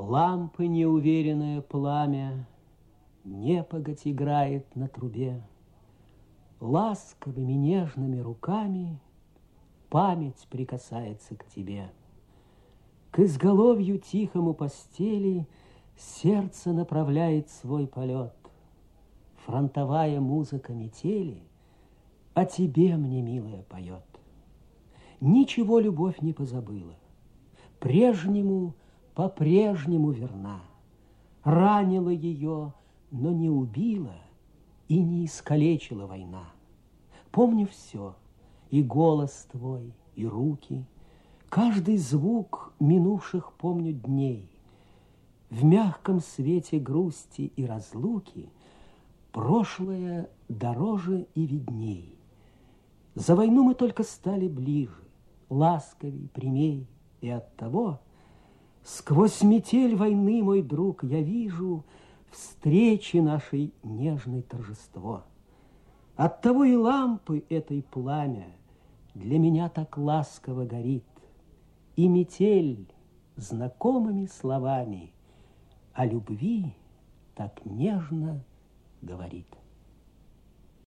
Лампы неуверенное пламя Непогодь играет на трубе. Ласковыми нежными руками Память прикасается к тебе. К изголовью тихому постели Сердце направляет свой полет. Фронтовая музыка метели О тебе мне, милая, поет. Ничего любовь не позабыла, Прежнему по-прежнему верна. Ранила ее но не убила и не искалечила война. Помню все, и голос твой, и руки, каждый звук минувших помню дней. В мягком свете грусти и разлуки прошлое дороже и видней. За войну мы только стали ближе, ласковей, прямей, и от того сквозь метель войны, мой друг, я вижу — встречи нашей нежной торжество. Оттого и лампы этой пламя для меня так ласково горит, и метель знакомыми словами о любви так нежно говорит.